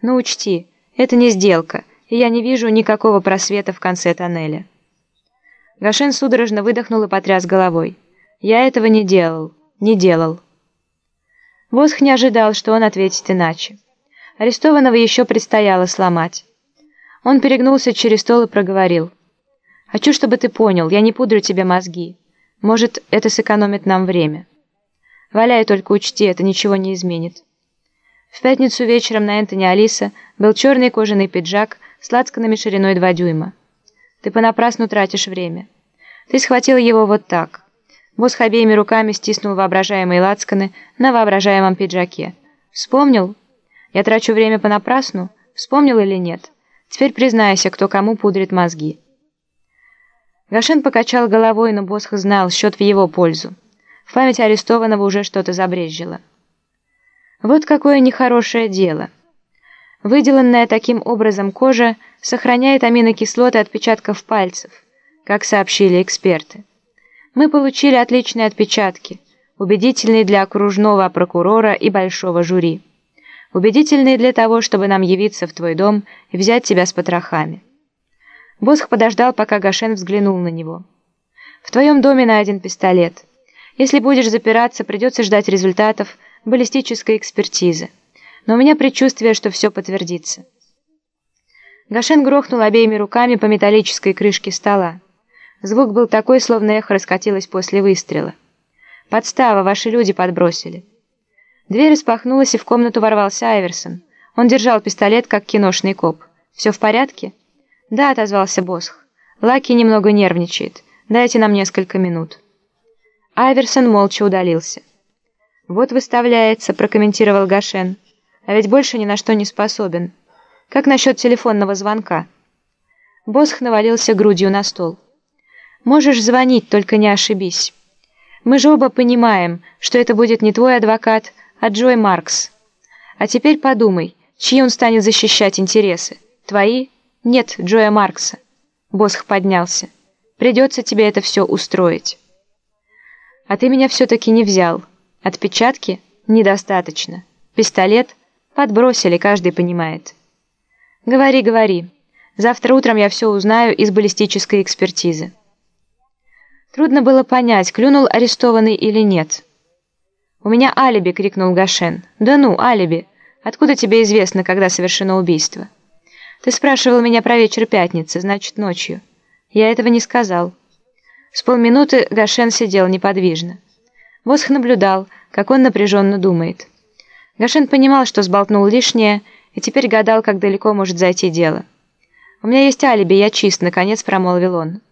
Но учти, это не сделка, и я не вижу никакого просвета в конце тоннеля. Гашен судорожно выдохнул и потряс головой. «Я этого не делал, не делал». Восх не ожидал, что он ответит иначе. Арестованного еще предстояло сломать. Он перегнулся через стол и проговорил. «Хочу, чтобы ты понял, я не пудрю тебе мозги. Может, это сэкономит нам время. Валяй, только учти, это ничего не изменит». В пятницу вечером на Энтони Алиса был черный кожаный пиджак с лацканами шириной 2 дюйма. Ты понапрасну тратишь время. Ты схватил его вот так. Босх обеими руками стиснул воображаемые лацканы на воображаемом пиджаке. Вспомнил? Я трачу время понапрасну? Вспомнил или нет? Теперь признайся, кто кому пудрит мозги. Гашен покачал головой, но Босх знал, счет в его пользу. В память арестованного уже что-то забрежило. Вот какое нехорошее дело. Выделанная таким образом кожа сохраняет аминокислоты отпечатков пальцев, как сообщили эксперты. Мы получили отличные отпечатки, убедительные для окружного прокурора и большого жюри. Убедительные для того, чтобы нам явиться в твой дом и взять тебя с потрохами. Босх подождал, пока Гашен взглянул на него. В твоем доме найден пистолет. Если будешь запираться, придется ждать результатов баллистической экспертизы но у меня предчувствие, что все подтвердится. Гашен грохнул обеими руками по металлической крышке стола. Звук был такой, словно эхо раскатилось после выстрела. «Подстава, ваши люди подбросили». Дверь распахнулась, и в комнату ворвался Айверсон. Он держал пистолет, как киношный коп. «Все в порядке?» «Да», — отозвался Босх. «Лаки немного нервничает. Дайте нам несколько минут». Айверсон молча удалился. «Вот выставляется», — прокомментировал Гашен а ведь больше ни на что не способен. Как насчет телефонного звонка?» Босх навалился грудью на стол. «Можешь звонить, только не ошибись. Мы же оба понимаем, что это будет не твой адвокат, а Джой Маркс. А теперь подумай, чьи он станет защищать интересы? Твои? Нет, Джоя Маркса». Босх поднялся. «Придется тебе это все устроить». «А ты меня все-таки не взял. Отпечатки? Недостаточно. Пистолет? Подбросили, каждый понимает. Говори, говори. Завтра утром я все узнаю из баллистической экспертизы. Трудно было понять, клюнул арестованный или нет. «У меня алиби!» — крикнул Гашен. «Да ну, алиби! Откуда тебе известно, когда совершено убийство?» «Ты спрашивал меня про вечер пятницы, значит, ночью». «Я этого не сказал». С полминуты Гашен сидел неподвижно. Восх наблюдал, как он напряженно думает. Гашин понимал, что сболтнул лишнее, и теперь гадал, как далеко может зайти дело. «У меня есть алиби, я чист», — наконец промолвил он.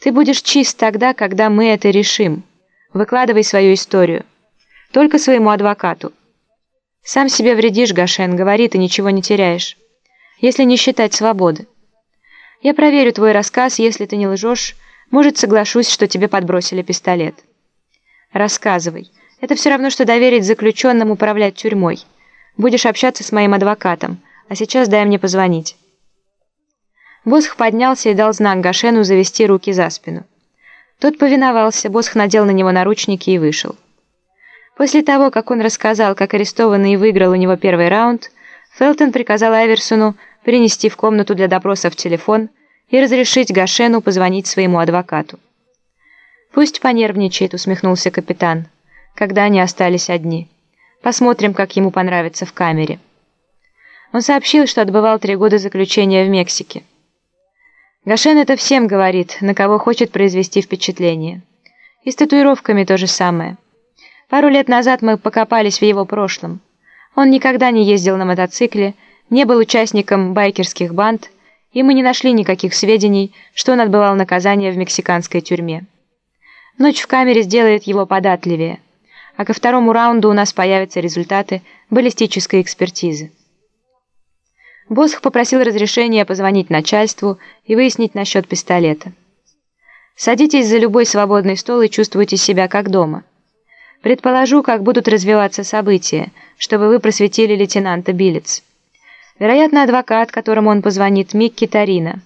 «Ты будешь чист тогда, когда мы это решим. Выкладывай свою историю. Только своему адвокату. Сам себе вредишь, Гашен, говори, ты ничего не теряешь. Если не считать свободы. Я проверю твой рассказ, если ты не лжешь, может, соглашусь, что тебе подбросили пистолет. Рассказывай». Это все равно, что доверить заключенным управлять тюрьмой. Будешь общаться с моим адвокатом, а сейчас дай мне позвонить». Босх поднялся и дал знак Гашену завести руки за спину. Тот повиновался, Босх надел на него наручники и вышел. После того, как он рассказал, как арестованный выиграл у него первый раунд, Фелтон приказал Айверсону принести в комнату для допросов телефон и разрешить Гашену позвонить своему адвокату. «Пусть понервничает», — усмехнулся капитан когда они остались одни. Посмотрим, как ему понравится в камере. Он сообщил, что отбывал три года заключения в Мексике. Гашен это всем говорит, на кого хочет произвести впечатление. И с татуировками то же самое. Пару лет назад мы покопались в его прошлом. Он никогда не ездил на мотоцикле, не был участником байкерских банд, и мы не нашли никаких сведений, что он отбывал наказание в мексиканской тюрьме. Ночь в камере сделает его податливее а ко второму раунду у нас появятся результаты баллистической экспертизы. Босх попросил разрешения позвонить начальству и выяснить насчет пистолета. Садитесь за любой свободный стол и чувствуйте себя как дома. Предположу, как будут развиваться события, чтобы вы просветили лейтенанта Билец. Вероятно, адвокат, которому он позвонит, Микки Тарина.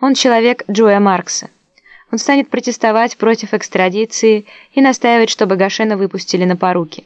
Он человек Джоя Маркса. Он станет протестовать против экстрадиции и настаивать, чтобы Гашена выпустили на поруки.